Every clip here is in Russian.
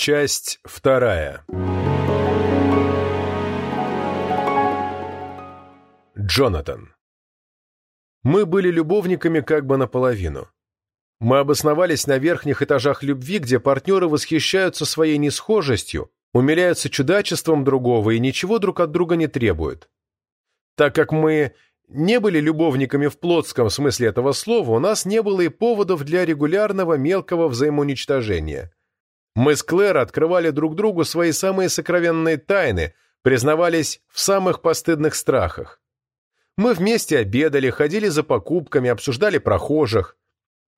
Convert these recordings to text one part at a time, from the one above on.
Часть вторая. Джонатан. Мы были любовниками как бы наполовину. Мы обосновались на верхних этажах любви, где партнеры восхищаются своей несхожестью, умиляются чудачеством другого и ничего друг от друга не требуют. Так как мы не были любовниками в плотском смысле этого слова, у нас не было и поводов для регулярного мелкого взаимоуничтожения. Мы с Клэр открывали друг другу свои самые сокровенные тайны, признавались в самых постыдных страхах. Мы вместе обедали, ходили за покупками, обсуждали прохожих.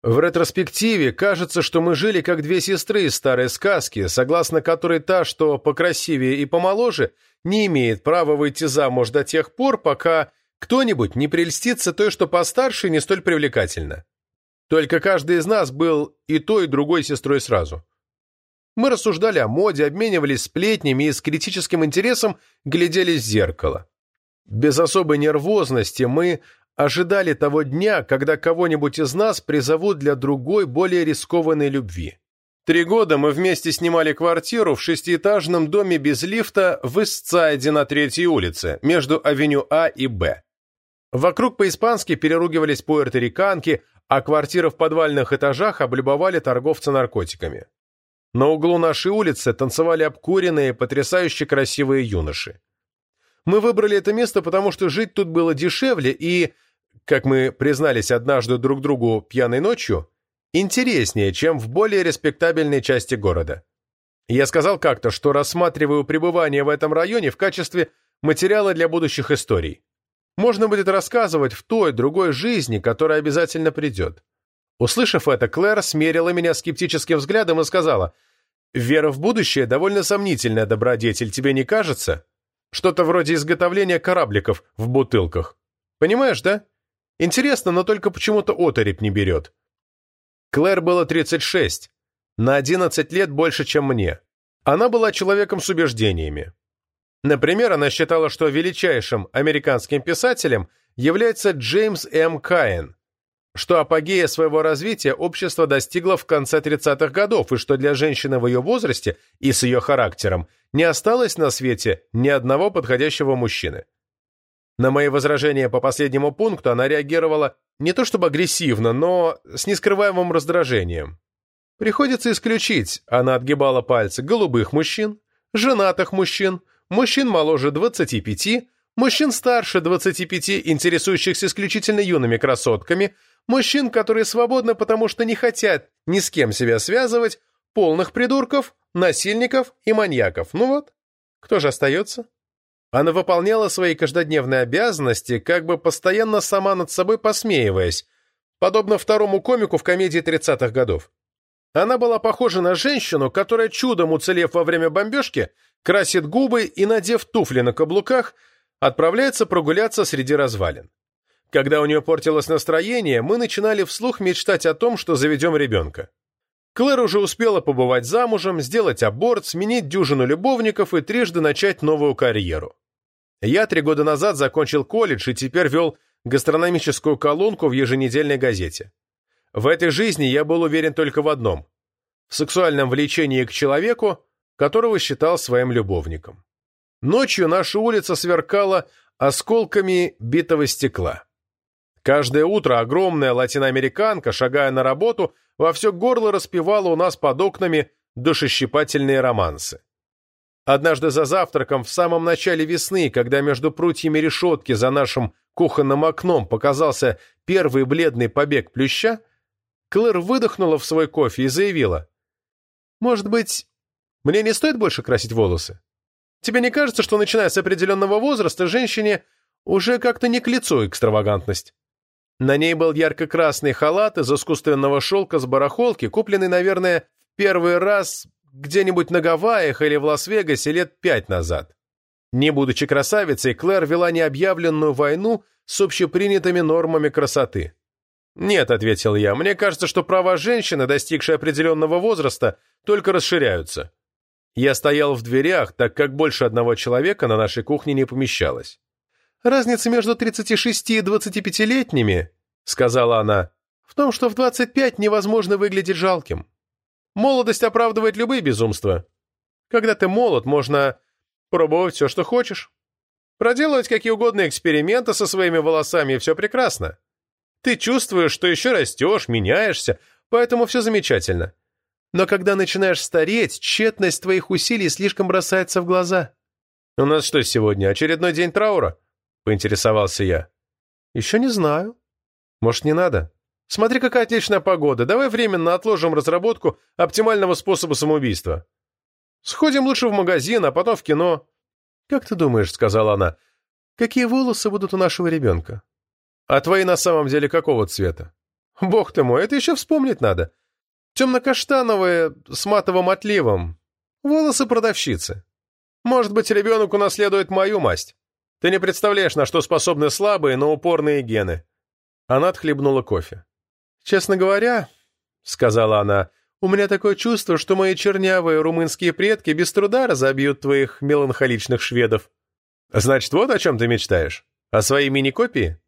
В ретроспективе кажется, что мы жили как две сестры из старой сказки, согласно которой та, что покрасивее и помоложе, не имеет права выйти замуж до тех пор, пока кто-нибудь не прельстится той, что постарше не столь привлекательно. Только каждый из нас был и той, и другой сестрой сразу. Мы рассуждали о моде, обменивались сплетнями и с критическим интересом глядели в зеркало. Без особой нервозности мы ожидали того дня, когда кого-нибудь из нас призовут для другой, более рискованной любви. Три года мы вместе снимали квартиру в шестиэтажном доме без лифта в Истсайде на Третьей улице, между авеню А и Б. Вокруг по-испански переругивались пуэрториканки, а квартиры в подвальных этажах облюбовали торговцы наркотиками. На углу нашей улицы танцевали обкуренные, потрясающе красивые юноши. Мы выбрали это место, потому что жить тут было дешевле и, как мы признались однажды друг другу пьяной ночью, интереснее, чем в более респектабельной части города. Я сказал как-то, что рассматриваю пребывание в этом районе в качестве материала для будущих историй. Можно будет рассказывать в той, другой жизни, которая обязательно придет. Услышав это, Клэр смерила меня скептическим взглядом и сказала, «Вера в будущее довольно сомнительная добродетель, тебе не кажется? Что-то вроде изготовления корабликов в бутылках. Понимаешь, да? Интересно, но только почему-то оторопь не берет». Клэр было 36, на 11 лет больше, чем мне. Она была человеком с убеждениями. Например, она считала, что величайшим американским писателем является Джеймс М. Каин, что апогея своего развития общество достигло в конце 30-х годов и что для женщины в ее возрасте и с ее характером не осталось на свете ни одного подходящего мужчины. На мои возражения по последнему пункту она реагировала не то чтобы агрессивно, но с нескрываемым раздражением. Приходится исключить, она отгибала пальцы, голубых мужчин, женатых мужчин, мужчин моложе 25, мужчин старше 25, интересующихся исключительно юными красотками, мужчин, которые свободны, потому что не хотят ни с кем себя связывать, полных придурков, насильников и маньяков. Ну вот, кто же остается? Она выполняла свои каждодневные обязанности, как бы постоянно сама над собой посмеиваясь, подобно второму комику в комедии 30-х годов. Она была похожа на женщину, которая, чудом уцелев во время бомбежки, красит губы и, надев туфли на каблуках, отправляется прогуляться среди развалин. Когда у нее портилось настроение, мы начинали вслух мечтать о том, что заведем ребенка. Клэр уже успела побывать замужем, сделать аборт, сменить дюжину любовников и трижды начать новую карьеру. Я три года назад закончил колледж и теперь вел гастрономическую колонку в еженедельной газете. В этой жизни я был уверен только в одном – в сексуальном влечении к человеку, которого считал своим любовником. Ночью наша улица сверкала осколками битого стекла. Каждое утро огромная латиноамериканка, шагая на работу, во все горло распевала у нас под окнами душещипательные романсы. Однажды за завтраком в самом начале весны, когда между прутьями решетки за нашим кухонным окном показался первый бледный побег плюща, Клэр выдохнула в свой кофе и заявила, «Может быть, мне не стоит больше красить волосы? Тебе не кажется, что, начиная с определенного возраста, женщине уже как-то не к лицу экстравагантность? На ней был ярко-красный халат из искусственного шелка с барахолки, купленный, наверное, в первый раз где-нибудь на Гавайях или в Лас-Вегасе лет пять назад. Не будучи красавицей, Клэр вела необъявленную войну с общепринятыми нормами красоты. «Нет», — ответил я, — «мне кажется, что права женщины, достигшие определенного возраста, только расширяются. Я стоял в дверях, так как больше одного человека на нашей кухне не помещалось. «Разница между 36 и 25-летними, — сказала она, — в том, что в 25 невозможно выглядеть жалким. Молодость оправдывает любые безумства. Когда ты молод, можно пробовать все, что хочешь. Проделывать какие угодно эксперименты со своими волосами, и все прекрасно. Ты чувствуешь, что еще растешь, меняешься, поэтому все замечательно. Но когда начинаешь стареть, тщетность твоих усилий слишком бросается в глаза. «У нас что сегодня, очередной день траура?» — поинтересовался я. «Еще не знаю. Может, не надо? Смотри, какая отличная погода. Давай временно отложим разработку оптимального способа самоубийства. Сходим лучше в магазин, а потом в кино». «Как ты думаешь?» — сказала она. «Какие волосы будут у нашего ребенка?» «А твои на самом деле какого цвета?» «Бог ты мой, это еще вспомнить надо. Темно-каштановые, с матовым отливом. Волосы продавщицы. Может быть, ребенок унаследует мою масть. Ты не представляешь, на что способны слабые, но упорные гены». Она отхлебнула кофе. «Честно говоря, — сказала она, — у меня такое чувство, что мои чернявые румынские предки без труда разобьют твоих меланхоличных шведов. Значит, вот о чем ты мечтаешь? О своей мини-копии?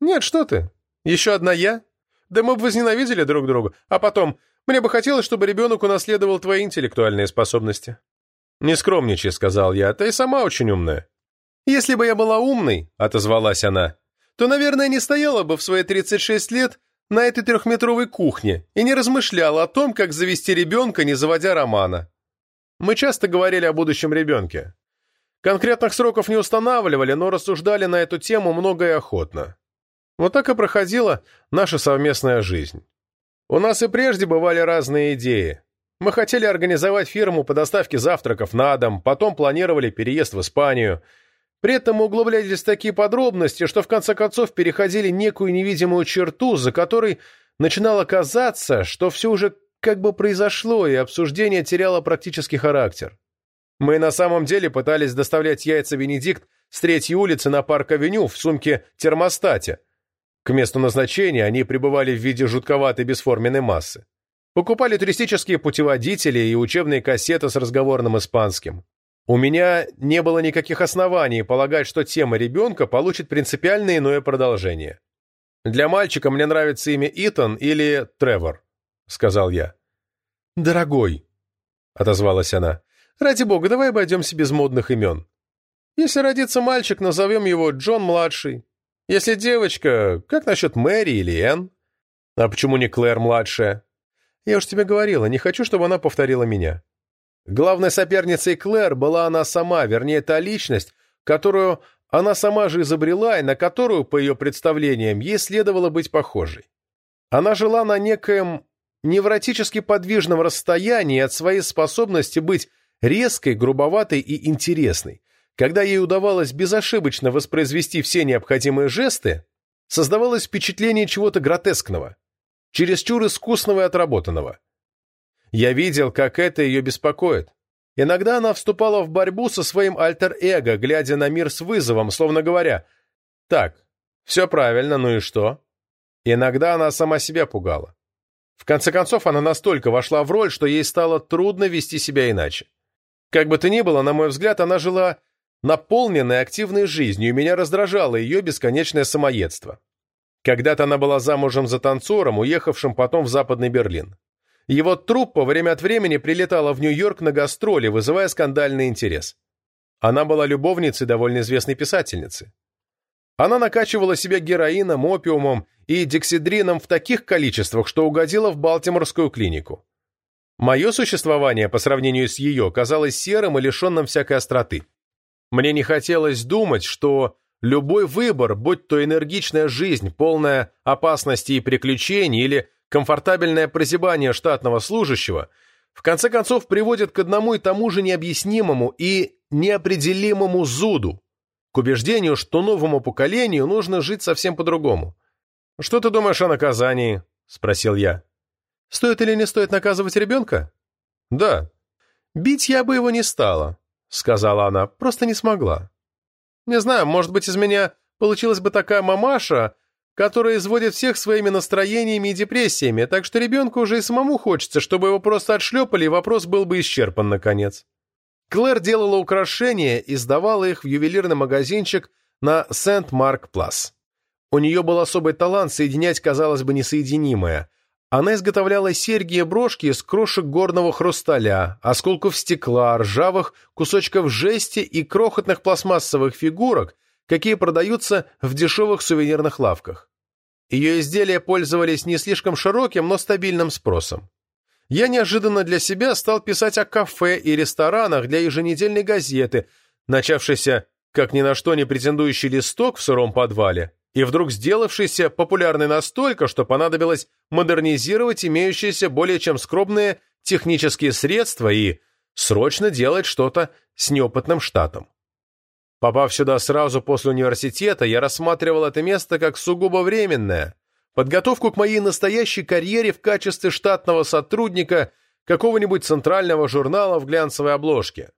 Нет, что ты. Еще одна я? Да мы бы возненавидели друг друга. А потом, мне бы хотелось, чтобы ребенок унаследовал твои интеллектуальные способности. «Не скромничай», — сказал я, — «ты и сама очень умная». «Если бы я была умной», — отозвалась она, — «то, наверное, не стояла бы в свои 36 лет на этой трехметровой кухне и не размышляла о том, как завести ребенка, не заводя романа. Мы часто говорили о будущем ребенке. Конкретных сроков не устанавливали, но рассуждали на эту тему много и охотно. Вот так и проходила наша совместная жизнь. У нас и прежде бывали разные идеи. Мы хотели организовать фирму по доставке завтраков на дом, потом планировали переезд в Испанию. При этом углублялись такие подробности, что в конце концов переходили некую невидимую черту, за которой начинало казаться, что все уже как бы произошло, и обсуждение теряло практический характер. Мы на самом деле пытались доставлять яйца Венедикт с третьей улицы на Парк-авеню в сумке-термостате, к месту назначения они прибывали в виде жутковатой бесформенной массы. Покупали туристические путеводители и учебные кассеты с разговорным испанским. У меня не было никаких оснований полагать, что тема ребенка получит принципиально иное продолжение. «Для мальчика мне нравится имя Итан или Тревор», — сказал я. «Дорогой», — отозвалась она, — «ради бога, давай обойдемся без модных имен. Если родится мальчик, назовем его Джон-младший, если девочка, как насчет Мэри или Энн? А почему не Клэр-младшая? Я уж тебе говорила, не хочу, чтобы она повторила меня. Главной соперницей Клэр была она сама, вернее, та личность, которую она сама же изобрела и на которую, по ее представлениям, ей следовало быть похожей. Она жила на некоем невротически подвижном расстоянии от своей способности быть резкой, грубоватой и интересной, когда ей удавалось безошибочно воспроизвести все необходимые жесты, создавалось впечатление чего-то гротескного, чересчур искусного и отработанного. Я видел, как это ее беспокоит. Иногда она вступала в борьбу со своим альтер-эго, глядя на мир с вызовом, словно говоря «Так, все правильно, ну и что?» Иногда она сама себя пугала. В конце концов, она настолько вошла в роль, что ей стало трудно вести себя иначе. Как бы то ни было, на мой взгляд, она жила наполненной активной жизнью, и меня раздражало ее бесконечное самоедство. Когда-то она была замужем за танцором, уехавшим потом в Западный Берлин. Его труппа время от времени прилетала в Нью-Йорк на гастроли, вызывая скандальный интерес. Она была любовницей довольно известной писательницы. Она накачивала себя героином, опиумом и дексидрином в таких количествах, что угодила в Балтиморскую клинику. Мое существование по сравнению с ее казалось серым и лишенным всякой остроты. Мне не хотелось думать, что любой выбор, будь то энергичная жизнь, полная опасностей и приключений, или комфортабельное прозябание штатного служащего, в конце концов приводит к одному и тому же необъяснимому и неопределимому зуду, к убеждению, что новому поколению нужно жить совсем по-другому. «Что ты думаешь о наказании?» – спросил я. «Стоит или не стоит наказывать ребенка?» «Да. Бить я бы его не стала. — сказала она, — просто не смогла. Не знаю, может быть, из меня получилась бы такая мамаша, которая изводит всех своими настроениями и депрессиями, так что ребенку уже и самому хочется, чтобы его просто отшлепали, и вопрос был бы исчерпан наконец. Клэр делала украшения и сдавала их в ювелирный магазинчик на Сент-Марк-Плас. У нее был особый талант соединять, казалось бы, несоединимое. Она изготовляла серьги и брошки из крошек горного хрусталя, осколков стекла, ржавых кусочков жести и крохотных пластмассовых фигурок, какие продаются в дешевых сувенирных лавках. Ее изделия пользовались не слишком широким, но стабильным спросом. Я неожиданно для себя стал писать о кафе и ресторанах для еженедельной газеты, начавшейся как ни на что не претендующий листок в сыром подвале, и вдруг сделавшийся популярный настолько, что понадобилось модернизировать имеющиеся более чем скромные технические средства и срочно делать что-то с неопытным штатом. Попав сюда сразу после университета, я рассматривал это место как сугубо временное, подготовку к моей настоящей карьере в качестве штатного сотрудника какого-нибудь центрального журнала в глянцевой обложке.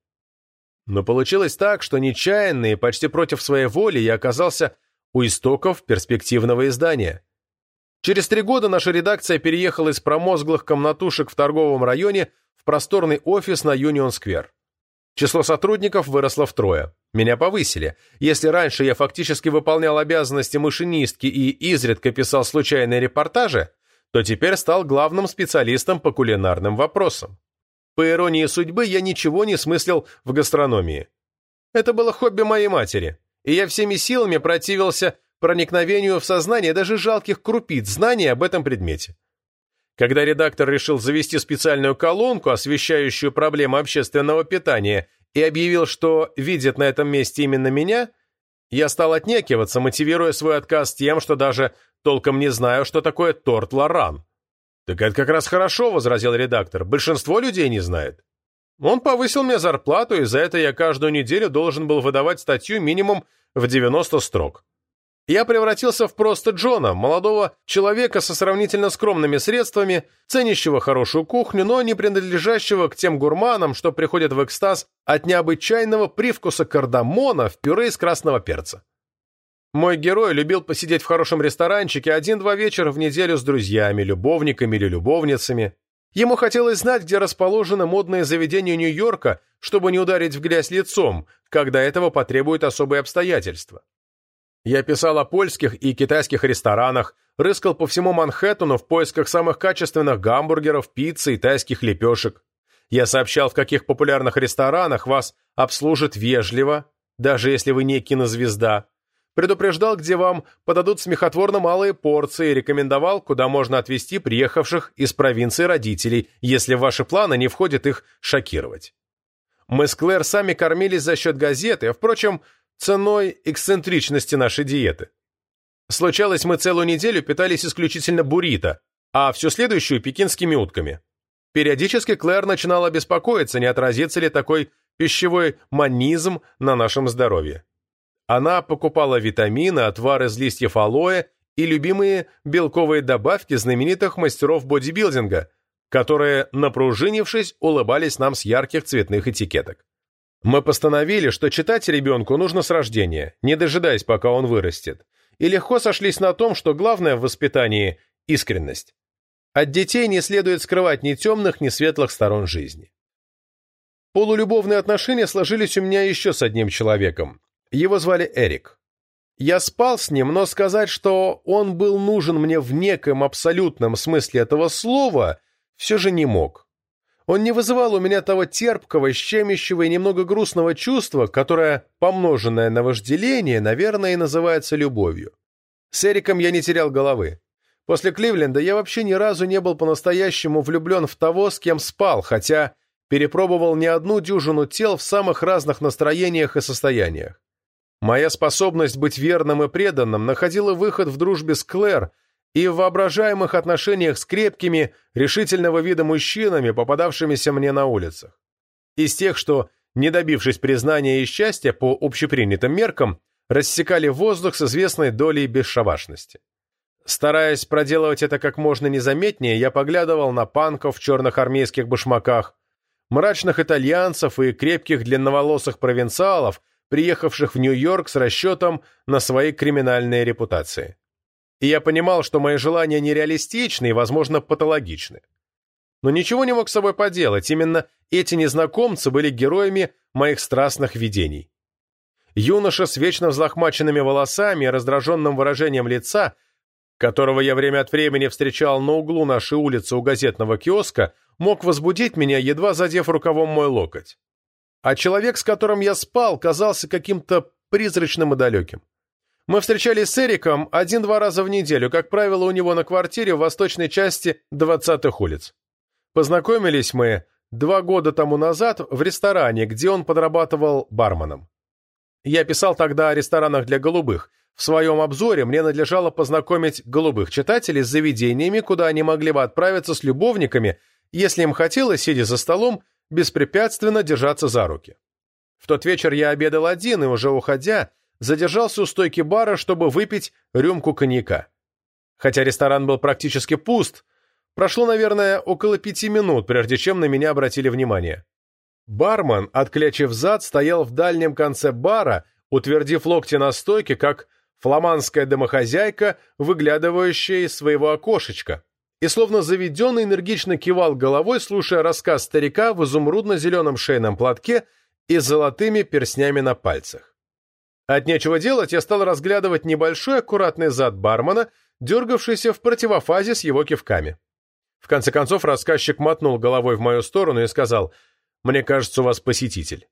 Но получилось так, что нечаянно и почти против своей воли я оказался у истоков перспективного издания. Через три года наша редакция переехала из промозглых комнатушек в торговом районе в просторный офис на Юнион-сквер. Число сотрудников выросло втрое. Меня повысили. Если раньше я фактически выполнял обязанности машинистки и изредка писал случайные репортажи, то теперь стал главным специалистом по кулинарным вопросам. По иронии судьбы, я ничего не смыслил в гастрономии. Это было хобби моей матери, и я всеми силами противился проникновению в сознание даже жалких крупиц знаний об этом предмете. Когда редактор решил завести специальную колонку, освещающую проблемы общественного питания, и объявил, что видит на этом месте именно меня, я стал отнекиваться, мотивируя свой отказ тем, что даже толком не знаю, что такое торт Лоран. «Так это как раз хорошо», — возразил редактор. «Большинство людей не знает». Он повысил мне зарплату, и за это я каждую неделю должен был выдавать статью минимум в 90 строк. Я превратился в просто Джона, молодого человека со сравнительно скромными средствами, ценящего хорошую кухню, но не принадлежащего к тем гурманам, что приходят в экстаз от необычайного привкуса кардамона в пюре из красного перца. Мой герой любил посидеть в хорошем ресторанчике один-два вечера в неделю с друзьями, любовниками или любовницами. Ему хотелось знать, где расположены модные заведения Нью-Йорка, чтобы не ударить в грязь лицом, когда этого потребуют особые обстоятельства. Я писал о польских и китайских ресторанах, рыскал по всему Манхэттену в поисках самых качественных гамбургеров, пиццы и тайских лепешек. Я сообщал, в каких популярных ресторанах вас обслужат вежливо, даже если вы не кинозвезда, предупреждал, где вам подадут смехотворно малые порции и рекомендовал, куда можно отвезти приехавших из провинции родителей, если в ваши планы не входит их шокировать. Мы с Клэр сами кормились за счет газеты, а, впрочем, ценой эксцентричности нашей диеты. Случалось, мы целую неделю питались исключительно буррито, а всю следующую – пекинскими утками. Периодически Клэр начинала беспокоиться, не отразится ли такой пищевой манизм на нашем здоровье. Она покупала витамины, отвар из листьев алоэ и любимые белковые добавки знаменитых мастеров бодибилдинга, которые, напружинившись, улыбались нам с ярких цветных этикеток. Мы постановили, что читать ребенку нужно с рождения, не дожидаясь, пока он вырастет, и легко сошлись на том, что главное в воспитании – искренность. От детей не следует скрывать ни темных, ни светлых сторон жизни. Полулюбовные отношения сложились у меня еще с одним человеком, его звали Эрик. Я спал с ним, но сказать, что он был нужен мне в неком абсолютном смысле этого слова, все же не мог. Он не вызывал у меня того терпкого, щемящего и немного грустного чувства, которое, помноженное на вожделение, наверное, и называется любовью. С Эриком я не терял головы. После Кливленда я вообще ни разу не был по-настоящему влюблен в того, с кем спал, хотя перепробовал не одну дюжину тел в самых разных настроениях и состояниях. Моя способность быть верным и преданным находила выход в дружбе с Клэр и в воображаемых отношениях с крепкими, решительного вида мужчинами, попадавшимися мне на улицах. Из тех, что, не добившись признания и счастья по общепринятым меркам, рассекали воздух с известной долей бесшабашности. Стараясь проделывать это как можно незаметнее, я поглядывал на панков в черных армейских башмаках, мрачных итальянцев и крепких длинноволосых провинциалов, приехавших в Нью-Йорк с расчетом на свои криминальные репутации. И я понимал, что мои желания нереалистичны и, возможно, патологичны. Но ничего не мог с собой поделать, именно эти незнакомцы были героями моих страстных видений. Юноша с вечно взлохмаченными волосами и раздраженным выражением лица, которого я время от времени встречал на углу нашей улицы у газетного киоска, мог возбудить меня, едва задев рукавом мой локоть. А человек, с которым я спал, казался каким-то призрачным и далеким. Мы встречались с Эриком один-два раза в неделю, как правило, у него на квартире в восточной части 20-х улиц. Познакомились мы два года тому назад в ресторане, где он подрабатывал барменом. Я писал тогда о ресторанах для голубых. В своем обзоре мне надлежало познакомить голубых читателей с заведениями, куда они могли бы отправиться с любовниками, если им хотелось, сидя за столом, беспрепятственно держаться за руки. В тот вечер я обедал один и, уже уходя, задержался у стойки бара, чтобы выпить рюмку коньяка. Хотя ресторан был практически пуст, прошло, наверное, около пяти минут, прежде чем на меня обратили внимание. Бармен, отклячив зад, стоял в дальнем конце бара, утвердив локти на стойке, как фламандская домохозяйка, выглядывающая из своего окошечка, и словно заведенный энергично кивал головой, слушая рассказ старика в изумрудно-зеленом шейном платке и золотыми перстнями на пальцах. От нечего делать я стал разглядывать небольшой аккуратный зад бармена, дергавшийся в противофазе с его кивками. В конце концов рассказчик мотнул головой в мою сторону и сказал «Мне кажется, у вас посетитель».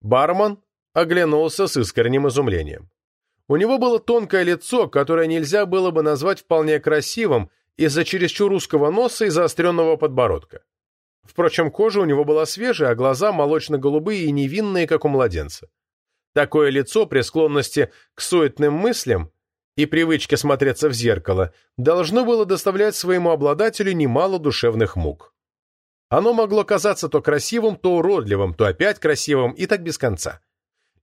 Бармен оглянулся с искренним изумлением. У него было тонкое лицо, которое нельзя было бы назвать вполне красивым из-за чересчур узкого носа и заостренного подбородка. Впрочем, кожа у него была свежая, а глаза молочно-голубые и невинные, как у младенца. Такое лицо при склонности к суетным мыслям и привычке смотреться в зеркало должно было доставлять своему обладателю немало душевных мук. Оно могло казаться то красивым, то уродливым, то опять красивым и так без конца.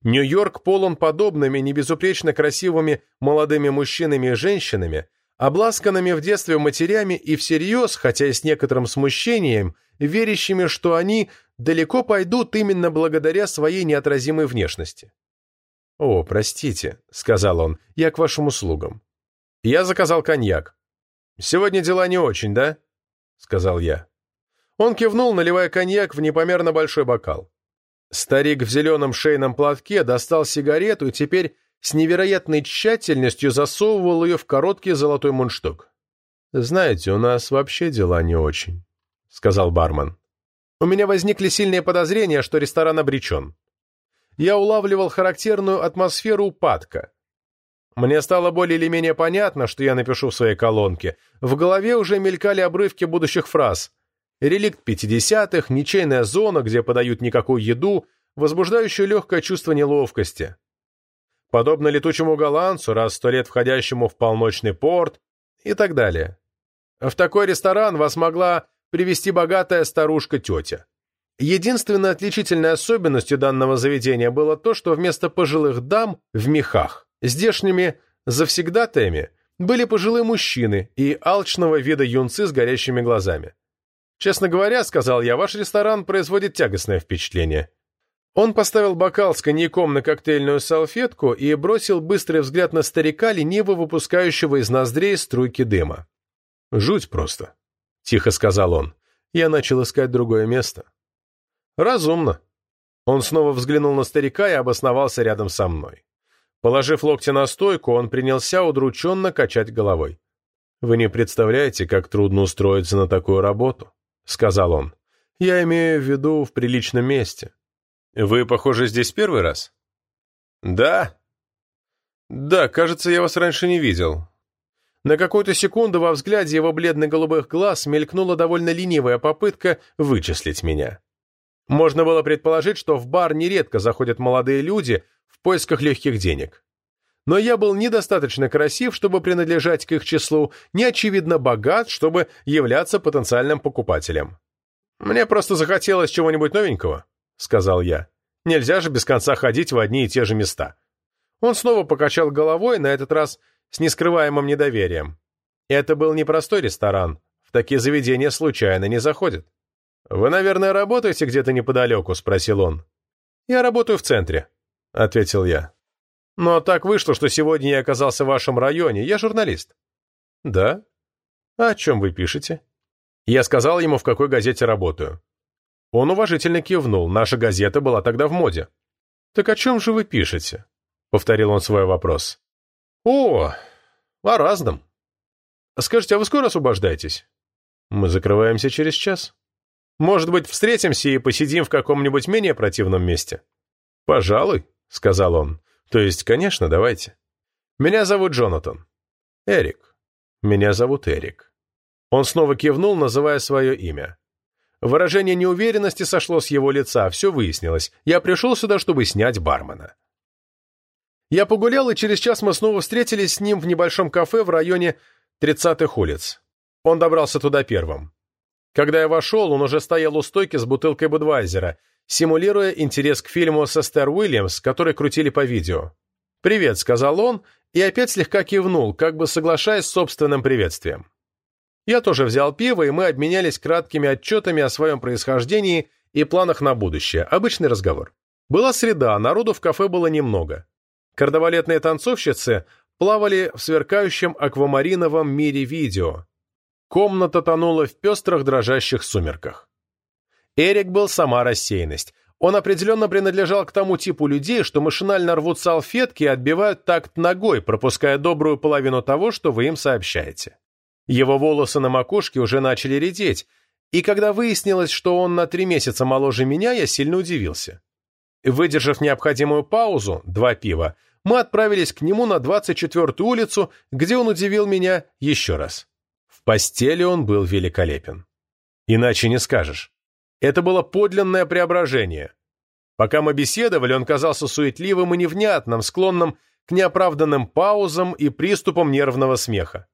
Нью-Йорк полон подобными, небезупречно красивыми молодыми мужчинами и женщинами, обласканными в детстве матерями и всерьез, хотя и с некоторым смущением, верящими, что они далеко пойдут именно благодаря своей неотразимой внешности. «О, простите», — сказал он, — «я к вашим услугам». Я заказал коньяк. «Сегодня дела не очень, да?» — сказал я. Он кивнул, наливая коньяк в непомерно большой бокал. Старик в зеленом шейном платке достал сигарету и теперь с невероятной тщательностью засовывал ее в короткий золотой мундштук. «Знаете, у нас вообще дела не очень», — сказал бармен. «У меня возникли сильные подозрения, что ресторан обречен. Я улавливал характерную атмосферу упадка. Мне стало более или менее понятно, что я напишу в своей колонке. В голове уже мелькали обрывки будущих фраз — реликт 50-х, ничейная зона, где подают никакую еду, возбуждающую легкое чувство неловкости. Подобно летучему голландцу, раз сто лет входящему в полночный порт и так далее. В такой ресторан вас могла привести богатая старушка-тетя. Единственной отличительной особенностью данного заведения было то, что вместо пожилых дам в мехах, здешними завсегдатаями были пожилые мужчины и алчного вида юнцы с горящими глазами. «Честно говоря, — сказал я, — ваш ресторан производит тягостное впечатление». Он поставил бокал с коньяком на коктейльную салфетку и бросил быстрый взгляд на старика, лениво выпускающего из ноздрей струйки дыма. «Жуть просто», — тихо сказал он. Я начал искать другое место. «Разумно». Он снова взглянул на старика и обосновался рядом со мной. Положив локти на стойку, он принялся удрученно качать головой. «Вы не представляете, как трудно устроиться на такую работу. — сказал он. «Я имею в виду в приличном месте». «Вы, похоже, здесь первый раз?» «Да». «Да, кажется, я вас раньше не видел». На какую-то секунду во взгляде его бледно-голубых глаз мелькнула довольно ленивая попытка вычислить меня. Можно было предположить, что в бар нередко заходят молодые люди в поисках легких денег. Но я был недостаточно красив, чтобы принадлежать к их числу, не очевидно богат, чтобы являться потенциальным покупателем. «Мне просто захотелось чего-нибудь новенького», — сказал я. «Нельзя же без конца ходить в одни и те же места». Он снова покачал головой, на этот раз с нескрываемым недоверием. Это был непростой ресторан. В такие заведения случайно не заходят. «Вы, наверное, работаете где-то неподалеку?» — спросил он. «Я работаю в центре», — ответил я. Но так вышло, что сегодня я оказался в вашем районе. Я журналист». «Да? А о чем вы пишете?» Я сказал ему, в какой газете работаю. Он уважительно кивнул. Наша газета была тогда в моде. «Так о чем же вы пишете?» — повторил он свой вопрос. «О, о разном. Скажите, а вы скоро освобождаетесь? Мы закрываемся через час. Может быть, встретимся и посидим в каком-нибудь менее противном месте? Пожалуй, сказал он. То есть, конечно, давайте. Меня зовут Джонатан. Эрик. Меня зовут Эрик. Он снова кивнул, называя свое имя. Выражение неуверенности сошло с его лица, все выяснилось. Я пришел сюда, чтобы снять бармена. Я погулял, и через час мы снова встретились с ним в небольшом кафе в районе 30-х улиц. Он добрался туда первым. Когда я вошел, он уже стоял у стойки с бутылкой Будвайзера, симулируя интерес к фильму со Стэр Уильямс, который крутили по видео. «Привет», — сказал он, и опять слегка кивнул, как бы соглашаясь с собственным приветствием. Я тоже взял пиво, и мы обменялись краткими отчетами о своем происхождении и планах на будущее. Обычный разговор. Была среда, народу в кафе было немного. Кардовалетные танцовщицы плавали в сверкающем аквамариновом мире видео. Комната тонула в пестрых дрожащих сумерках. Эрик был сама рассеянность. Он определенно принадлежал к тому типу людей, что машинально рвут салфетки и отбивают такт ногой, пропуская добрую половину того, что вы им сообщаете. Его волосы на макушке уже начали редеть, и когда выяснилось, что он на три месяца моложе меня, я сильно удивился. Выдержав необходимую паузу, два пива, мы отправились к нему на 24-ю улицу, где он удивил меня еще раз. В постели он был великолепен. Иначе не скажешь. Это было подлинное преображение. Пока мы беседовали, он казался суетливым и невнятным, склонным к неоправданным паузам и приступам нервного смеха.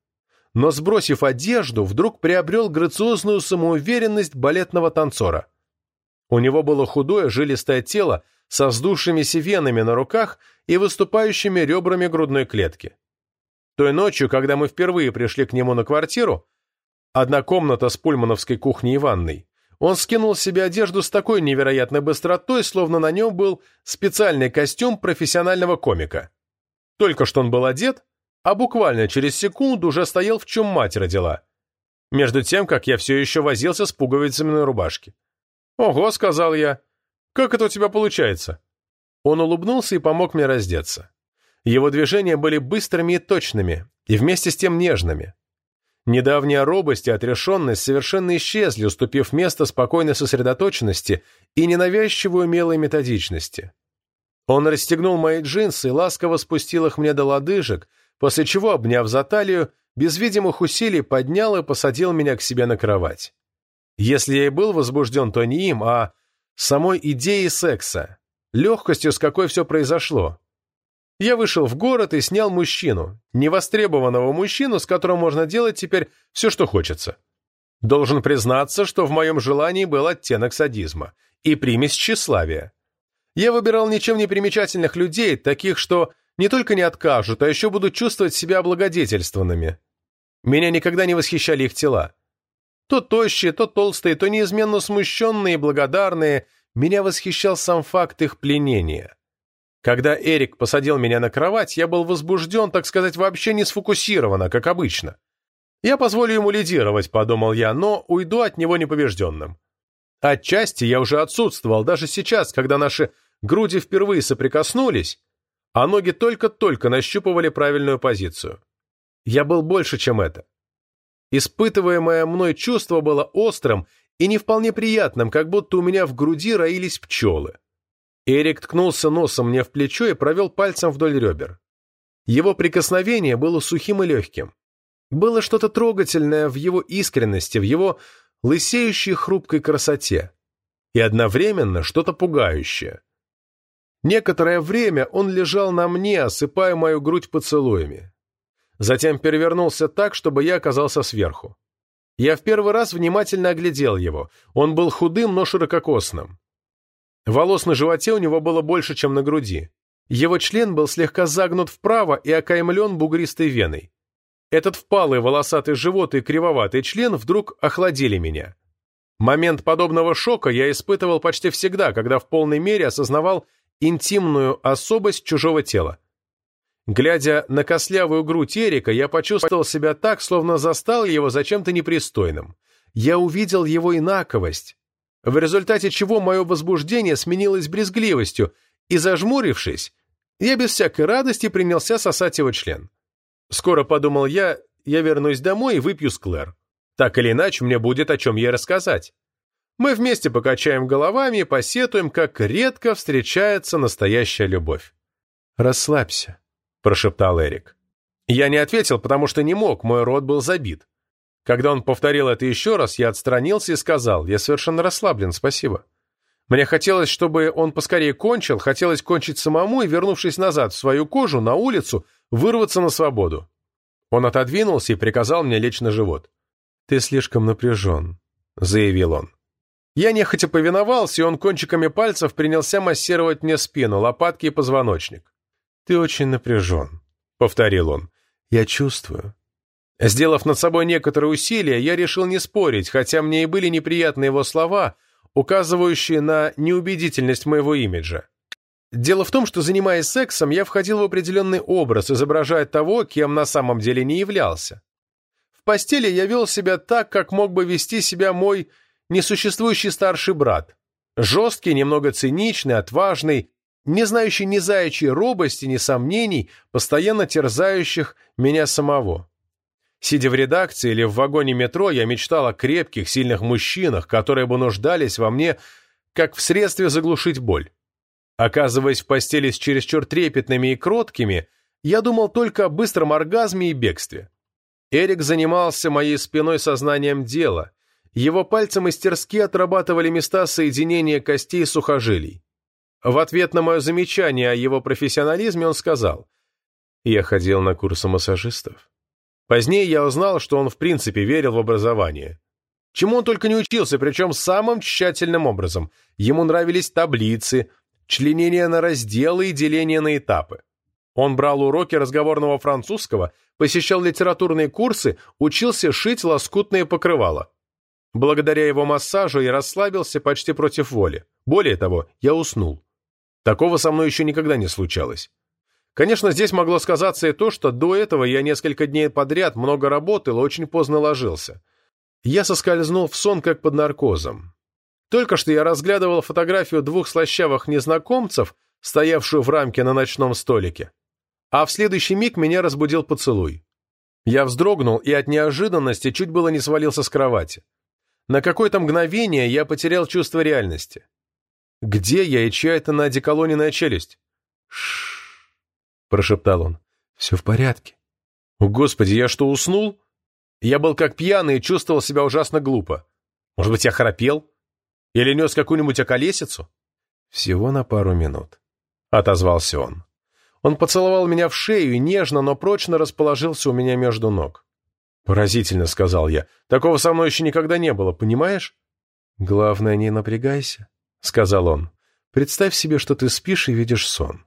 Но, сбросив одежду, вдруг приобрел грациозную самоуверенность балетного танцора. У него было худое, жилистое тело, со вздувшимися венами на руках и выступающими ребрами грудной клетки. Той ночью, когда мы впервые пришли к нему на квартиру, одна комната с пульмановской кухней и ванной, он скинул с себя одежду с такой невероятной быстротой, словно на нем был специальный костюм профессионального комика. Только что он был одет, а буквально через секунду уже стоял в чем мать родила. Между тем, как я все еще возился с пуговицами на рубашке. «Ого», — сказал я, как это у тебя получается?» Он улыбнулся и помог мне раздеться. Его движения были быстрыми и точными, и вместе с тем нежными. Недавняя робость и отрешенность совершенно исчезли, уступив место спокойной сосредоточенности и ненавязчивой умелой методичности. Он расстегнул мои джинсы и ласково спустил их мне до лодыжек, после чего, обняв за талию, без видимых усилий поднял и посадил меня к себе на кровать. Если я и был возбужден, то не им, а самой идеей секса, легкостью, с какой все произошло. Я вышел в город и снял мужчину, невостребованного мужчину, с которым можно делать теперь все, что хочется. Должен признаться, что в моем желании был оттенок садизма и примесь тщеславия. Я выбирал ничем не примечательных людей, таких, что не только не откажут, а еще будут чувствовать себя облагодетельствованными. Меня никогда не восхищали их тела. То тощие, то толстые, то неизменно смущенные и благодарные, меня восхищал сам факт их пленения. Когда Эрик посадил меня на кровать, я был возбужден, так сказать, вообще не сфокусированно, как обычно. Я позволю ему лидировать, подумал я, но уйду от него непобежденным. Отчасти я уже отсутствовал, даже сейчас, когда наши груди впервые соприкоснулись, а ноги только-только нащупывали правильную позицию. Я был больше, чем это. Испытываемое мной чувство было острым и не вполне приятным, как будто у меня в груди роились пчелы. Эрик ткнулся носом мне в плечо и провел пальцем вдоль ребер. Его прикосновение было сухим и легким. Было что-то трогательное в его искренности, в его лысеющей хрупкой красоте. И одновременно что-то пугающее. Некоторое время он лежал на мне, осыпая мою грудь поцелуями затем перевернулся так, чтобы я оказался сверху. Я в первый раз внимательно оглядел его. Он был худым, но ширококосным. Волос на животе у него было больше, чем на груди. Его член был слегка загнут вправо и окаймлен бугристой веной. Этот впалый волосатый живот и кривоватый член вдруг охладили меня. Момент подобного шока я испытывал почти всегда, когда в полной мере осознавал интимную особость чужого тела. Глядя на кослявую грудь Эрика, я почувствовал себя так, словно застал его за чем-то непристойным. Я увидел его инаковость, в результате чего мое возбуждение сменилось брезгливостью, и, зажмурившись, я без всякой радости принялся сосать его член. Скоро, подумал я, я вернусь домой и выпью с Клэр. Так или иначе, мне будет о чем ей рассказать. Мы вместе покачаем головами и посетуем, как редко встречается настоящая любовь. «Расслабься», — прошептал Эрик. Я не ответил, потому что не мог, мой рот был забит. Когда он повторил это еще раз, я отстранился и сказал, «Я совершенно расслаблен, спасибо». Мне хотелось, чтобы он поскорее кончил, хотелось кончить самому и, вернувшись назад в свою кожу, на улицу, вырваться на свободу. Он отодвинулся и приказал мне лечь на живот. «Ты слишком напряжен», — заявил он. Я нехотя повиновался, и он кончиками пальцев принялся массировать мне спину, лопатки и позвоночник. «Ты очень напряжен», — повторил он. «Я чувствую». Сделав над собой некоторые усилия, я решил не спорить, хотя мне и были неприятны его слова — указывающие на неубедительность моего имиджа. Дело в том, что, занимаясь сексом, я входил в определенный образ, изображая того, кем на самом деле не являлся. В постели я вел себя так, как мог бы вести себя мой несуществующий старший брат. Жесткий, немного циничный, отважный, не знающий ни заячьей робости, ни сомнений, постоянно терзающих меня самого. Сидя в редакции или в вагоне метро, я мечтал о крепких, сильных мужчинах, которые бы нуждались во мне, как в средстве заглушить боль. Оказываясь в постели с чересчур трепетными и кроткими, я думал только о быстром оргазме и бегстве. Эрик занимался моей спиной сознанием дела. Его пальцы мастерски отрабатывали места соединения костей и сухожилий. В ответ на мое замечание о его профессионализме он сказал, «Я ходил на курсы массажистов. Позднее я узнал, что он в принципе верил в образование. Чему он только не учился, причем самым тщательным образом. Ему нравились таблицы, членение на разделы и деление на этапы. Он брал уроки разговорного французского, посещал литературные курсы, учился шить лоскутные покрывала. Благодаря его массажу я расслабился почти против воли. Более того, я уснул. Такого со мной еще никогда не случалось. Конечно, здесь могло сказаться и то, что до этого я несколько дней подряд много работал и очень поздно ложился. Я соскользнул в сон как под наркозом. Только что я разглядывал фотографию двух слащавых незнакомцев, стоявшую в рамке на ночном столике. А в следующий миг меня разбудил поцелуй. Я вздрогнул и от неожиданности чуть было не свалился с кровати. На какое-то мгновение я потерял чувство реальности. Где я и чья это на одеколоненная челюсть? Шшш. — прошептал он. «Все в порядке». «О, Господи, я что, уснул?» Я был как пьяный и чувствовал себя ужасно глупо. Может быть, я храпел? Или нес какую-нибудь околесицу? «Всего на пару минут», — отозвался он. Он поцеловал меня в шею и нежно, но прочно расположился у меня между ног. «Поразительно», — сказал я. «Такого со мной еще никогда не было, понимаешь?» «Главное, не напрягайся», — сказал он. «Представь себе, что ты спишь и видишь сон.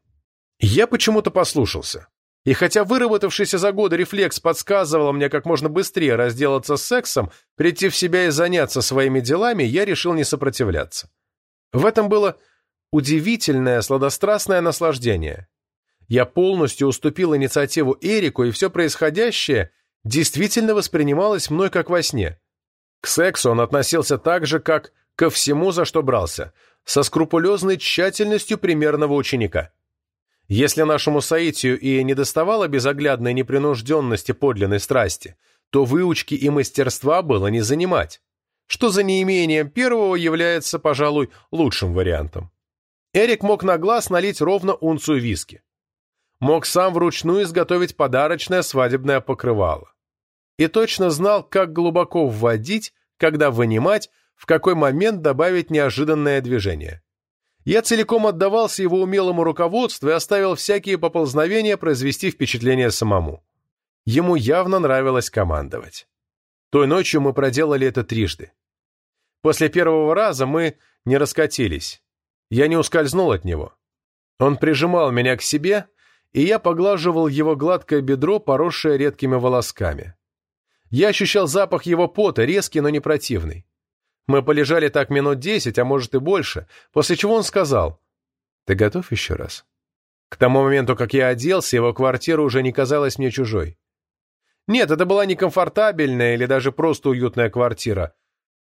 Я почему-то послушался. И хотя выработавшийся за годы рефлекс подсказывал мне как можно быстрее разделаться с сексом, прийти в себя и заняться своими делами, я решил не сопротивляться. В этом было удивительное, сладострастное наслаждение. Я полностью уступил инициативу Эрику, и все происходящее действительно воспринималось мной как во сне. К сексу он относился так же, как ко всему, за что брался, со скрупулезной тщательностью примерного ученика. Если нашему Саитию и не доставало безоглядной непринужденности подлинной страсти, то выучки и мастерства было не занимать, что за неимением первого является, пожалуй, лучшим вариантом. Эрик мог на глаз налить ровно унцию виски. Мог сам вручную изготовить подарочное свадебное покрывало. И точно знал, как глубоко вводить, когда вынимать, в какой момент добавить неожиданное движение. Я целиком отдавался его умелому руководству и оставил всякие поползновения произвести впечатление самому. Ему явно нравилось командовать. Той ночью мы проделали это трижды. После первого раза мы не раскатились. Я не ускользнул от него. Он прижимал меня к себе, и я поглаживал его гладкое бедро, поросшее редкими волосками. Я ощущал запах его пота, резкий, но не противный. Мы полежали так минут десять, а может и больше, после чего он сказал, «Ты готов еще раз?» К тому моменту, как я оделся, его квартира уже не казалась мне чужой. Нет, это была не комфортабельная или даже просто уютная квартира.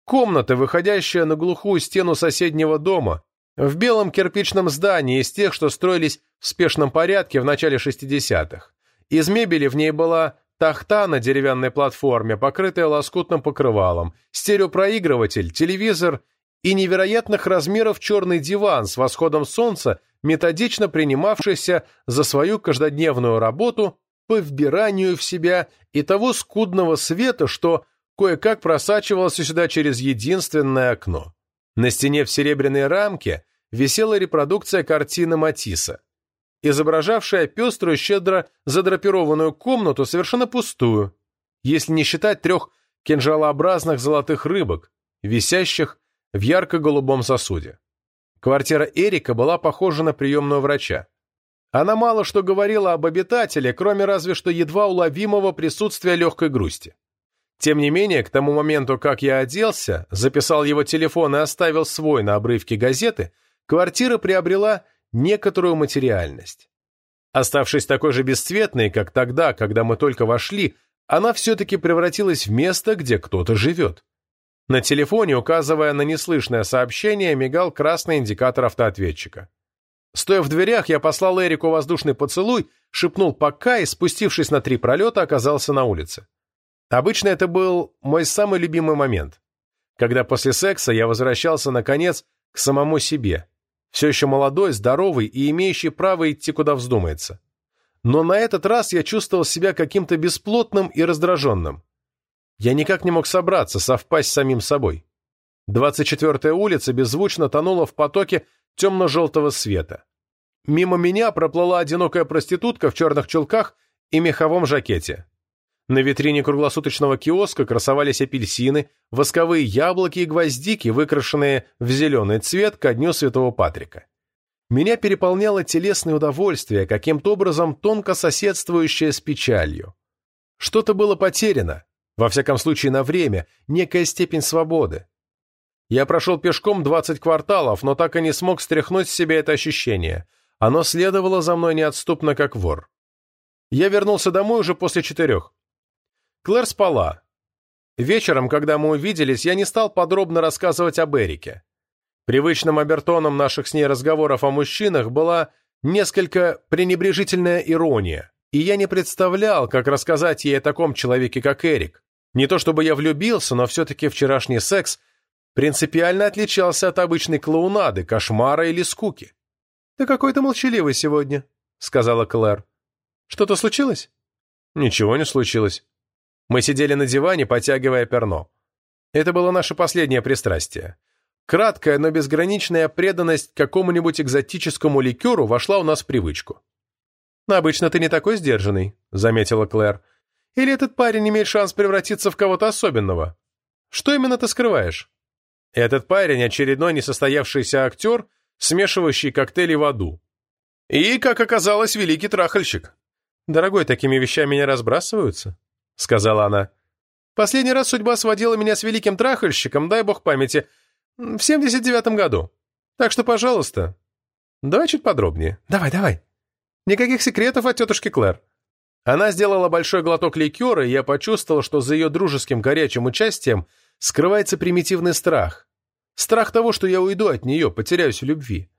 Комната, выходящая на глухую стену соседнего дома, в белом кирпичном здании из тех, что строились в спешном порядке в начале 60-х. Из мебели в ней была тахта на деревянной платформе, покрытая лоскутным покрывалом, стереопроигрыватель, телевизор и невероятных размеров черный диван с восходом солнца, методично принимавшийся за свою каждодневную работу по вбиранию в себя и того скудного света, что кое-как просачивался сюда через единственное окно. На стене в серебряной рамке висела репродукция картины Матисса, изображавшая пеструю, щедро задрапированную комнату, совершенно пустую, если не считать трех кинжалообразных золотых рыбок, висящих в ярко-голубом сосуде. Квартира Эрика была похожа на приемную врача. Она мало что говорила об обитателе, кроме разве что едва уловимого присутствия легкой грусти. Тем не менее, к тому моменту, как я оделся, записал его телефон и оставил свой на обрывке газеты, квартира приобрела некоторую материальность. Оставшись такой же бесцветной, как тогда, когда мы только вошли, она все-таки превратилась в место, где кто-то живет. На телефоне, указывая на неслышное сообщение, мигал красный индикатор автоответчика. Стоя в дверях, я послал Эрику воздушный поцелуй, шепнул «пока» и, спустившись на три пролета, оказался на улице. Обычно это был мой самый любимый момент, когда после секса я возвращался, наконец, к самому себе, все еще молодой, здоровый и имеющий право идти, куда вздумается. Но на этот раз я чувствовал себя каким-то бесплотным и раздраженным. Я никак не мог собраться, совпасть с самим собой. 24-я улица беззвучно тонула в потоке темно-желтого света. Мимо меня проплыла одинокая проститутка в черных чулках и меховом жакете. На витрине круглосуточного киоска красовались апельсины, восковые яблоки и гвоздики, выкрашенные в зеленый цвет ко дню Святого Патрика. Меня переполняло телесное удовольствие, каким-то образом тонко соседствующее с печалью. Что-то было потеряно, во всяком случае на время, некая степень свободы. Я прошел пешком 20 кварталов, но так и не смог стряхнуть с себя это ощущение. Оно следовало за мной неотступно, как вор. Я вернулся домой уже после четырех. Клэр спала. Вечером, когда мы увиделись, я не стал подробно рассказывать об Эрике. Привычным обертоном наших с ней разговоров о мужчинах была несколько пренебрежительная ирония, и я не представлял, как рассказать ей о таком человеке, как Эрик. Не то чтобы я влюбился, но все-таки вчерашний секс принципиально отличался от обычной клоунады, кошмара или скуки. «Ты какой-то молчаливый сегодня», — сказала Клэр. «Что-то случилось?» «Ничего не случилось. Мы сидели на диване, потягивая перно. Это было наше последнее пристрастие. Краткая, но безграничная преданность какому-нибудь экзотическому ликеру вошла у нас в привычку. «Обычно ты не такой сдержанный», — заметила Клэр. «Или этот парень имеет шанс превратиться в кого-то особенного? Что именно ты скрываешь?» «Этот парень — очередной несостоявшийся актер, смешивающий коктейли в аду. И, как оказалось, великий трахальщик. Дорогой, такими вещами не разбрасываются?» — сказала она. «Последний раз судьба сводила меня с великим трахальщиком, дай бог памяти, в семьдесят девятом году. Так что, пожалуйста, давай чуть подробнее. Давай, давай. Никаких секретов от тетушки Клэр». Она сделала большой глоток ликера, и я почувствовал, что за ее дружеским горячим участием скрывается примитивный страх. Страх того, что я уйду от нее, потеряюсь в любви.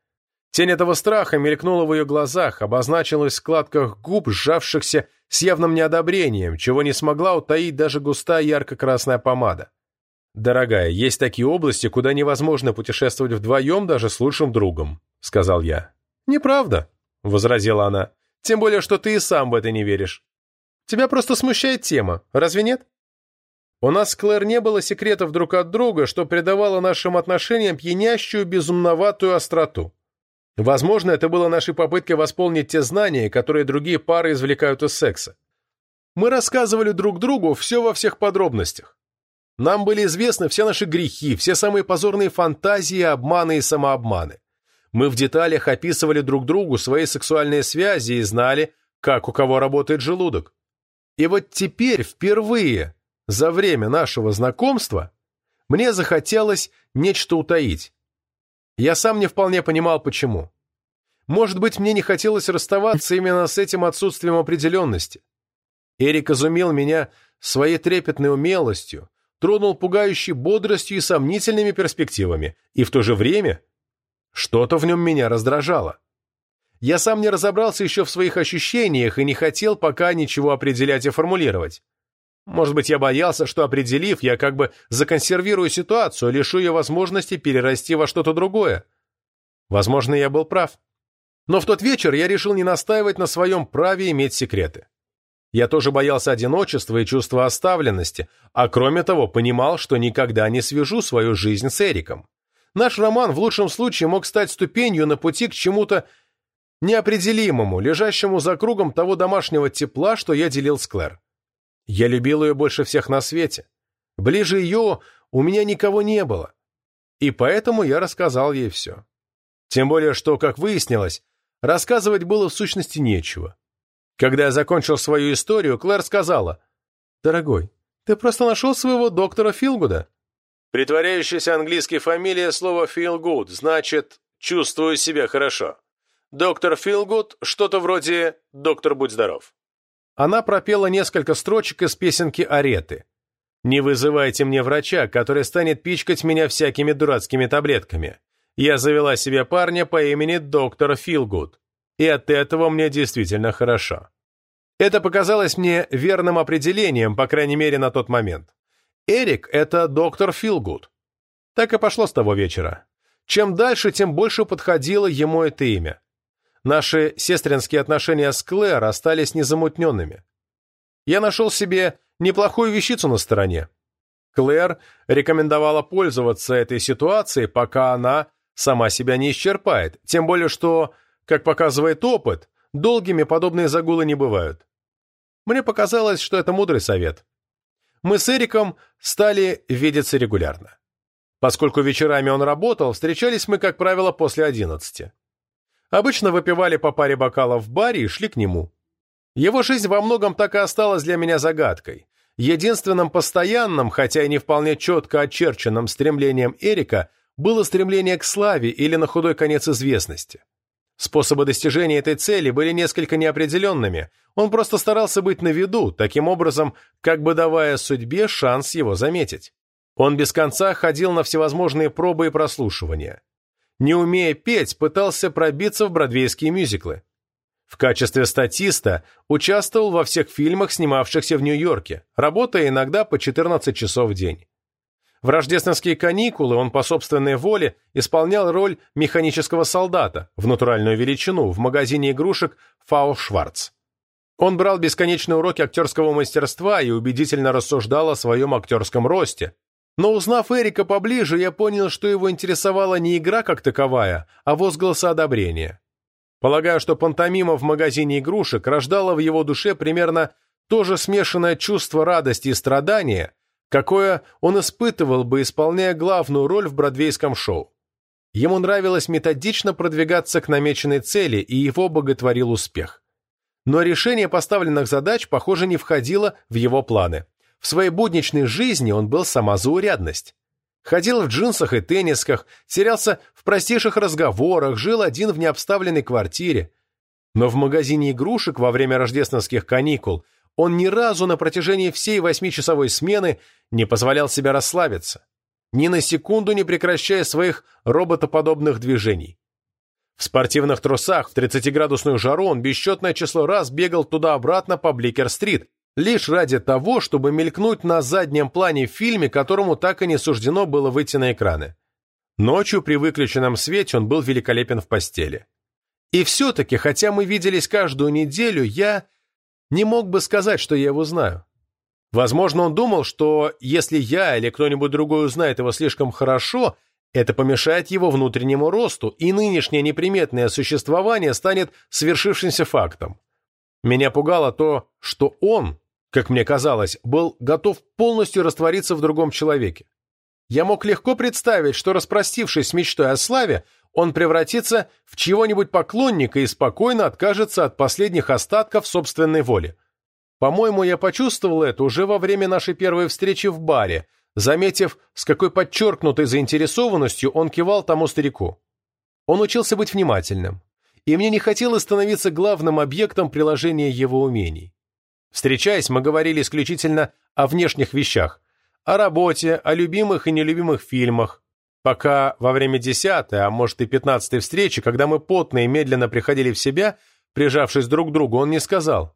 Тень этого страха мелькнула в ее глазах, обозначилась в складках губ, сжавшихся с явным неодобрением, чего не смогла утаить даже густая ярко-красная помада. «Дорогая, есть такие области, куда невозможно путешествовать вдвоем даже с лучшим другом», — сказал я. «Неправда», — возразила она. «Тем более, что ты и сам в это не веришь. Тебя просто смущает тема, разве нет?» У нас с Клэр не было секретов друг от друга, что придавало нашим отношениям пьянящую, безумноватую остроту. Возможно, это было нашей попыткой восполнить те знания, которые другие пары извлекают из секса. Мы рассказывали друг другу все во всех подробностях. Нам были известны все наши грехи, все самые позорные фантазии, обманы и самообманы. Мы в деталях описывали друг другу свои сексуальные связи и знали, как у кого работает желудок. И вот теперь, впервые, за время нашего знакомства, мне захотелось нечто утаить. Я сам не вполне понимал, почему. Может быть, мне не хотелось расставаться именно с этим отсутствием определенности. Эрик изумил меня своей трепетной умелостью, тронул пугающей бодростью и сомнительными перспективами, и в то же время что-то в нем меня раздражало. Я сам не разобрался еще в своих ощущениях и не хотел пока ничего определять и формулировать. Может быть, я боялся, что, определив, я как бы законсервирую ситуацию, лишу ее возможности перерасти во что-то другое. Возможно, я был прав. Но в тот вечер я решил не настаивать на своем праве иметь секреты. Я тоже боялся одиночества и чувства оставленности, а кроме того понимал, что никогда не свяжу свою жизнь с Эриком. Наш роман в лучшем случае мог стать ступенью на пути к чему-то неопределимому, лежащему за кругом того домашнего тепла, что я делил с Клэр. Я любил ее больше всех на свете. Ближе ее у меня никого не было. И поэтому я рассказал ей все. Тем более, что, как выяснилось, рассказывать было в сущности нечего. Когда я закончил свою историю, Клэр сказала, «Дорогой, ты просто нашел своего доктора Филгуда». Притворяющаяся английской фамилия слова «Филгуд» значит «чувствую себя хорошо». Доктор Филгуд – что-то вроде «доктор, будь здоров». Она пропела несколько строчек из песенки Ареты. «Не вызывайте мне врача, который станет пичкать меня всякими дурацкими таблетками. Я завела себе парня по имени доктор Филгуд, и от этого мне действительно хорошо». Это показалось мне верным определением, по крайней мере, на тот момент. Эрик – это доктор Филгуд. Так и пошло с того вечера. Чем дальше, тем больше подходило ему это имя. Наши сестринские отношения с Клэр остались незамутненными. Я нашел себе неплохую вещицу на стороне. Клэр рекомендовала пользоваться этой ситуацией, пока она сама себя не исчерпает, тем более что, как показывает опыт, долгими подобные загулы не бывают. Мне показалось, что это мудрый совет. Мы с Эриком стали видеться регулярно. Поскольку вечерами он работал, встречались мы, как правило, после одиннадцати. Обычно выпивали по паре бокалов в баре и шли к нему. Его жизнь во многом так и осталась для меня загадкой. Единственным постоянным, хотя и не вполне четко очерченным стремлением Эрика было стремление к славе или на худой конец известности. Способы достижения этой цели были несколько неопределенными, он просто старался быть на виду, таким образом, как бы давая судьбе шанс его заметить. Он без конца ходил на всевозможные пробы и прослушивания не умея петь, пытался пробиться в бродвейские мюзиклы. В качестве статиста участвовал во всех фильмах, снимавшихся в Нью-Йорке, работая иногда по 14 часов в день. В рождественские каникулы он по собственной воле исполнял роль механического солдата в натуральную величину в магазине игрушек «Фау Шварц». Он брал бесконечные уроки актерского мастерства и убедительно рассуждал о своем актерском росте, но узнав Эрика поближе, я понял, что его интересовала не игра как таковая, а возгласы одобрения. Полагаю, что пантомима в магазине игрушек рождала в его душе примерно то же смешанное чувство радости и страдания, какое он испытывал бы, исполняя главную роль в бродвейском шоу. Ему нравилось методично продвигаться к намеченной цели, и его боготворил успех. Но решение поставленных задач, похоже, не входило в его планы. В своей будничной жизни он был сама заурядность. Ходил в джинсах и теннисках, терялся в простейших разговорах, жил один в необставленной квартире. Но в магазине игрушек во время рождественских каникул он ни разу на протяжении всей восьмичасовой смены не позволял себе расслабиться, ни на секунду не прекращая своих роботоподобных движений. В спортивных трусах в 30-градусную жару он бесчетное число раз бегал туда-обратно по Бликер-стрит, лишь ради того, чтобы мелькнуть на заднем плане в фильме, которому так и не суждено было выйти на экраны. Ночью при выключенном свете он был великолепен в постели. И все-таки, хотя мы виделись каждую неделю, я не мог бы сказать, что я его знаю. Возможно, он думал, что если я или кто-нибудь другой узнает его слишком хорошо, это помешает его внутреннему росту, и нынешнее неприметное существование станет свершившимся фактом. Меня пугало то, что он, как мне казалось, был готов полностью раствориться в другом человеке. Я мог легко представить, что, распростившись с мечтой о славе, он превратится в чьего-нибудь поклонника и спокойно откажется от последних остатков собственной воли. По-моему, я почувствовал это уже во время нашей первой встречи в баре, заметив, с какой подчеркнутой заинтересованностью он кивал тому старику. Он учился быть внимательным, и мне не хотелось становиться главным объектом приложения его умений. Встречаясь, мы говорили исключительно о внешних вещах, о работе, о любимых и нелюбимых фильмах, пока во время десятой, а может и пятнадцатой встречи, когда мы потно и медленно приходили в себя, прижавшись друг к другу, он не сказал.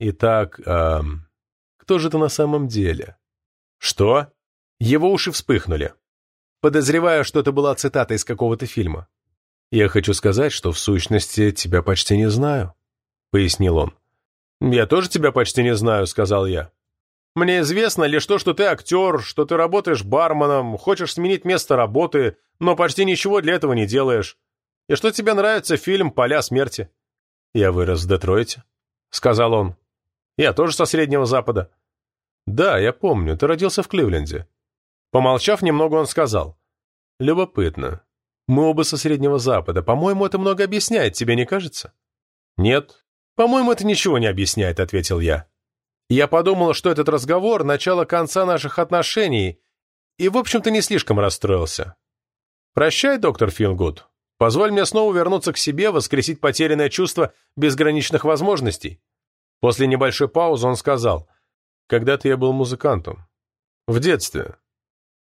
«Итак, эм, кто же ты на самом деле?» «Что?» Его уши вспыхнули. Подозреваю, что это была цитата из какого-то фильма. «Я хочу сказать, что в сущности тебя почти не знаю», — пояснил он. «Я тоже тебя почти не знаю», — сказал я. «Мне известно лишь то, что ты актер, что ты работаешь барменом, хочешь сменить место работы, но почти ничего для этого не делаешь, и что тебе нравится фильм «Поля смерти». «Я вырос в Детройте», — сказал он. «Я тоже со Среднего Запада». «Да, я помню, ты родился в Кливленде». Помолчав немного, он сказал. «Любопытно. Мы оба со Среднего Запада. По-моему, это много объясняет, тебе не кажется?» «Нет, «По-моему, это ничего не объясняет», — ответил я. Я подумал, что этот разговор — начало конца наших отношений, и, в общем-то, не слишком расстроился. «Прощай, доктор Филгуд. Позволь мне снова вернуться к себе, воскресить потерянное чувство безграничных возможностей». После небольшой паузы он сказал, «Когда-то я был музыкантом. В детстве.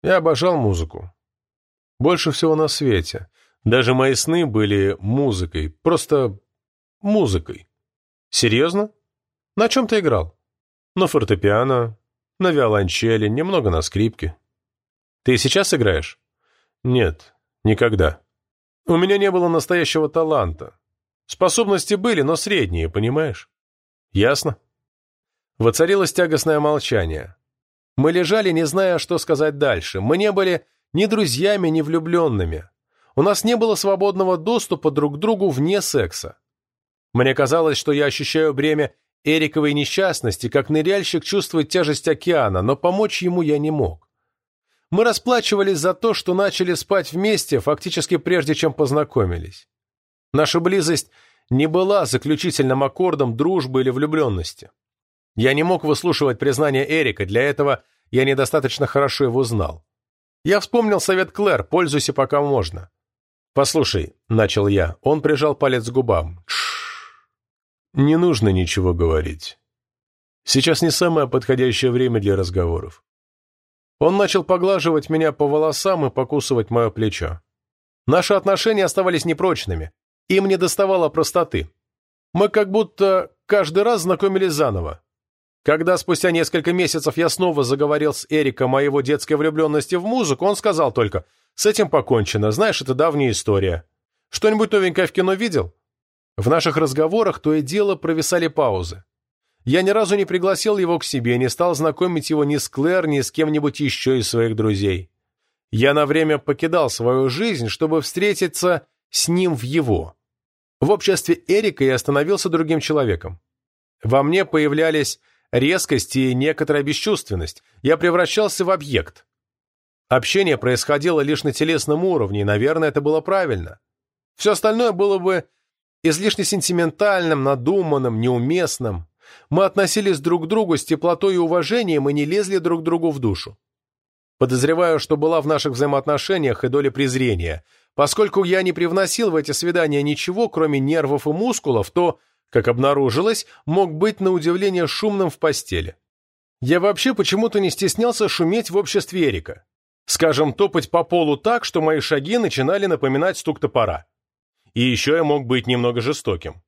Я обожал музыку. Больше всего на свете. Даже мои сны были музыкой, просто музыкой. «Серьезно? На чем ты играл?» «На фортепиано, на виолончели, немного на скрипке». «Ты сейчас играешь?» «Нет, никогда. У меня не было настоящего таланта. Способности были, но средние, понимаешь?» «Ясно». Воцарилось тягостное молчание. Мы лежали, не зная, что сказать дальше. Мы не были ни друзьями, ни влюбленными. У нас не было свободного доступа друг к другу вне секса. Мне казалось, что я ощущаю бремя Эриковой несчастности, как ныряльщик чувствует тяжесть океана, но помочь ему я не мог. Мы расплачивались за то, что начали спать вместе, фактически прежде чем познакомились. Наша близость не была заключительным аккордом дружбы или влюбленности. Я не мог выслушивать признание Эрика, для этого я недостаточно хорошо его знал. Я вспомнил совет Клэр, пользуйся пока можно. «Послушай», — начал я, он прижал палец к губам. «Тш, не нужно ничего говорить. Сейчас не самое подходящее время для разговоров. Он начал поглаживать меня по волосам и покусывать мое плечо. Наши отношения оставались непрочными. Им не доставало простоты. Мы как будто каждый раз знакомились заново. Когда спустя несколько месяцев я снова заговорил с Эриком о его детской влюбленности в музыку, он сказал только «С этим покончено, знаешь, это давняя история. Что-нибудь новенькое в кино видел?» В наших разговорах то и дело провисали паузы. Я ни разу не пригласил его к себе, не стал знакомить его ни с Клэр, ни с кем-нибудь еще из своих друзей. Я на время покидал свою жизнь, чтобы встретиться с ним в его. В обществе Эрика я становился другим человеком. Во мне появлялись резкость и некоторая бесчувственность. Я превращался в объект. Общение происходило лишь на телесном уровне, и, наверное, это было правильно. Все остальное было бы излишне сентиментальным, надуманным, неуместным. Мы относились друг к другу с теплотой и уважением и не лезли друг другу в душу. Подозреваю, что была в наших взаимоотношениях и доля презрения. Поскольку я не привносил в эти свидания ничего, кроме нервов и мускулов, то, как обнаружилось, мог быть на удивление шумным в постели. Я вообще почему-то не стеснялся шуметь в обществе Эрика. Скажем, топать по полу так, что мои шаги начинали напоминать стук топора. И еще я мог быть немного жестоким.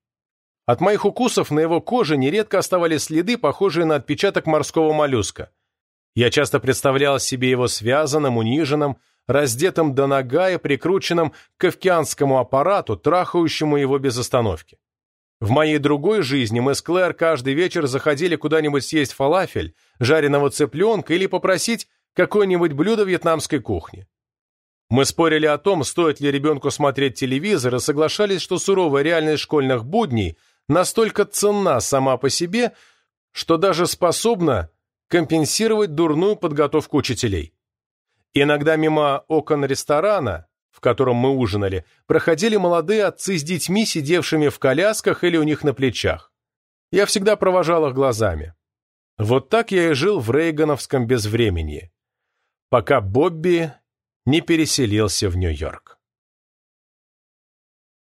От моих укусов на его коже нередко оставались следы, похожие на отпечаток морского моллюска. Я часто представлял себе его связанным, униженным, раздетым до нога и прикрученным к кавкианскому аппарату, трахающему его без остановки. В моей другой жизни мы с Клэр каждый вечер заходили куда-нибудь съесть фалафель, жареного цыпленка или попросить какое-нибудь блюдо вьетнамской кухни. Мы спорили о том, стоит ли ребенку смотреть телевизор, и соглашались, что суровая реальность школьных будней настолько ценна сама по себе, что даже способна компенсировать дурную подготовку учителей. Иногда мимо окон ресторана, в котором мы ужинали, проходили молодые отцы с детьми, сидевшими в колясках или у них на плечах. Я всегда провожал их глазами. Вот так я и жил в рейгановском безвременье, пока Бобби не переселился в Нью-Йорк.